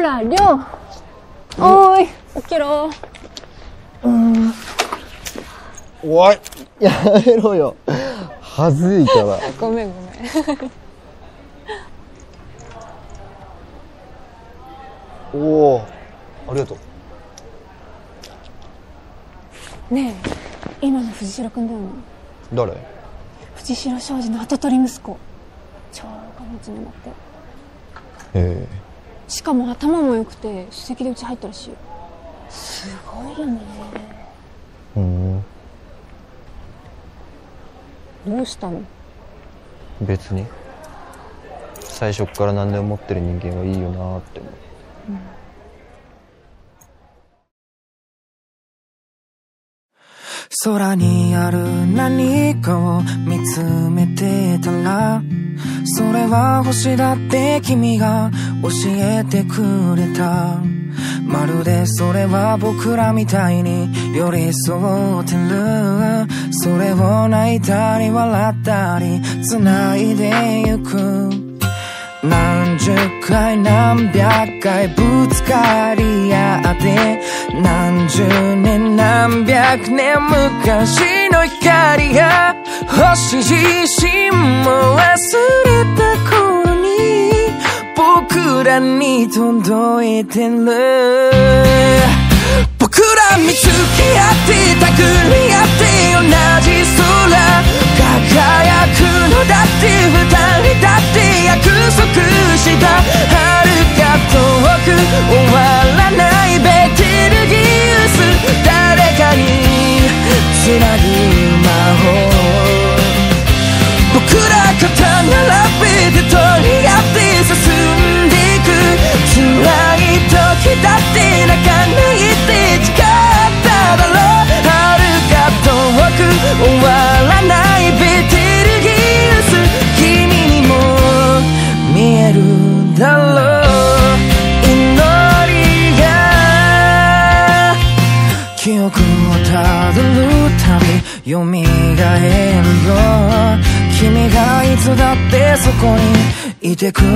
ら、りょう。おーい、起きろ。おいやめろよはずいからごめんごめん。おおありがとうねえ、今の藤代くんだよね。誰？藤代商事の跡取り息子。超お金持ちになって。えしかも頭も良くて、首席でうち入ったらしいよ。すごいよね。えうんどうしたの？別に。最初っから何でも持ってる人間はいいよなって思う空にある何かを見つめてたらそれは星だって君が教えてくれた。まるでそれは僕らみたいに寄り添ってる。それを泣いたり笑ったり繋いでゆく。何十回何百回ぶつかり何十年何百年昔の光が星自身も忘れた頃に僕らに届いてる。僕ら見つけ合ってたぐり合って同じ空輝くのだって二人だって約束した。つなび蘇るよ君がいつだってそこにいてくれる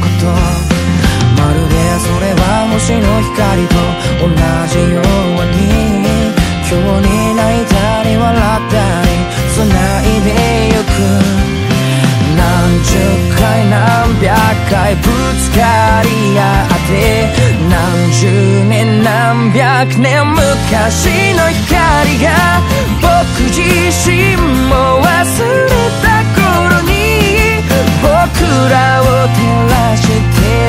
こと。まるでそれは星の光と同じように。今日に泣いたり笑ったり繋いでゆく。何十回何百回ぶつかり合って。何十年何百年昔の光が僕自身も忘れた頃に僕らを照らして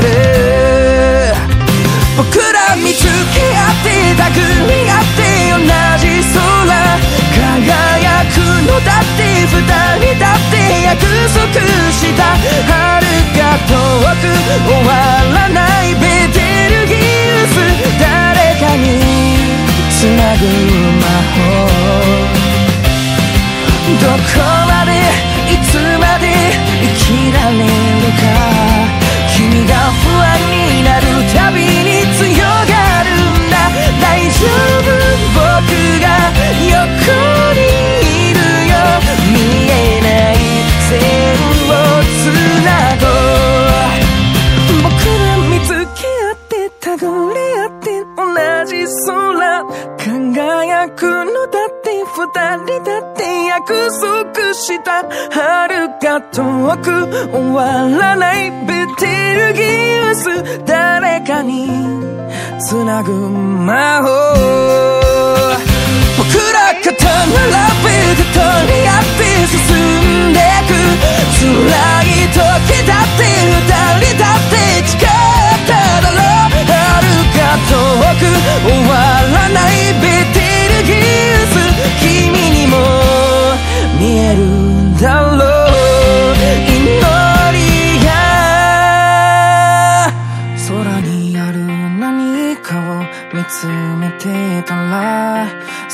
る僕ら見つけ合ってたぐり合って同じ空輝くのだって二人だって約束した遥か遠く終わら darling 人だって約束した遥か遠く終わらないベテルギウス誰かにつなぐ魔法僕ら肩並べて取り合って進んでく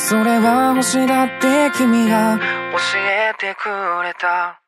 それは星だって君が教えてくれた。